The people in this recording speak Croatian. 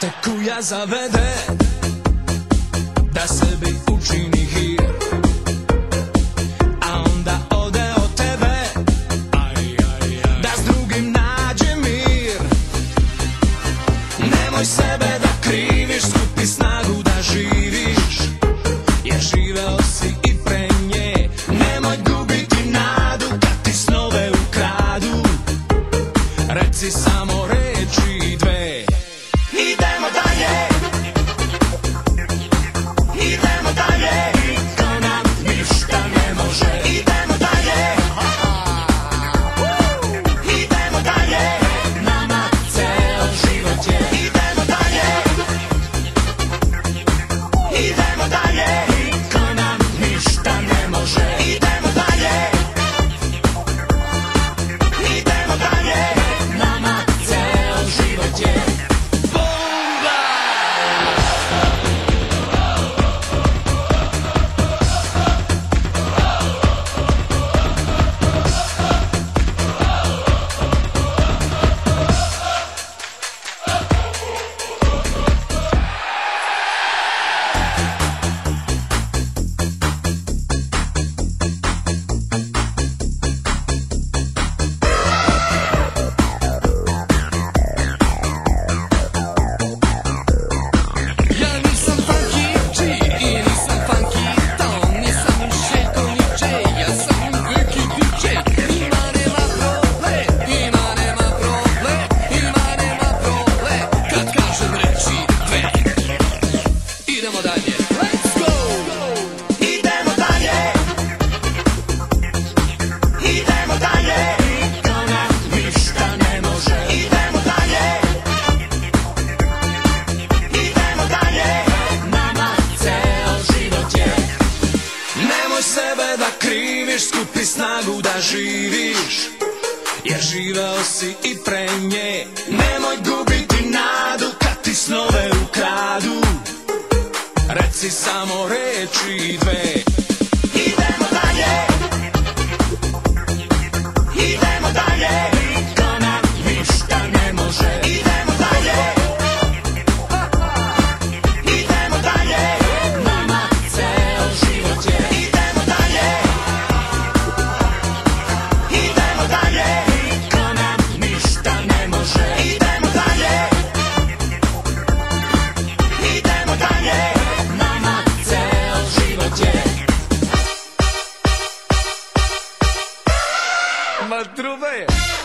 te kuja zavede Da sebi učini da kriviš, skupi snagu da živiš. Jer živeo si i pre nje. Nemoj gubiti nadu kad ti snove ukradu. Reci samo reči dve. Uma é.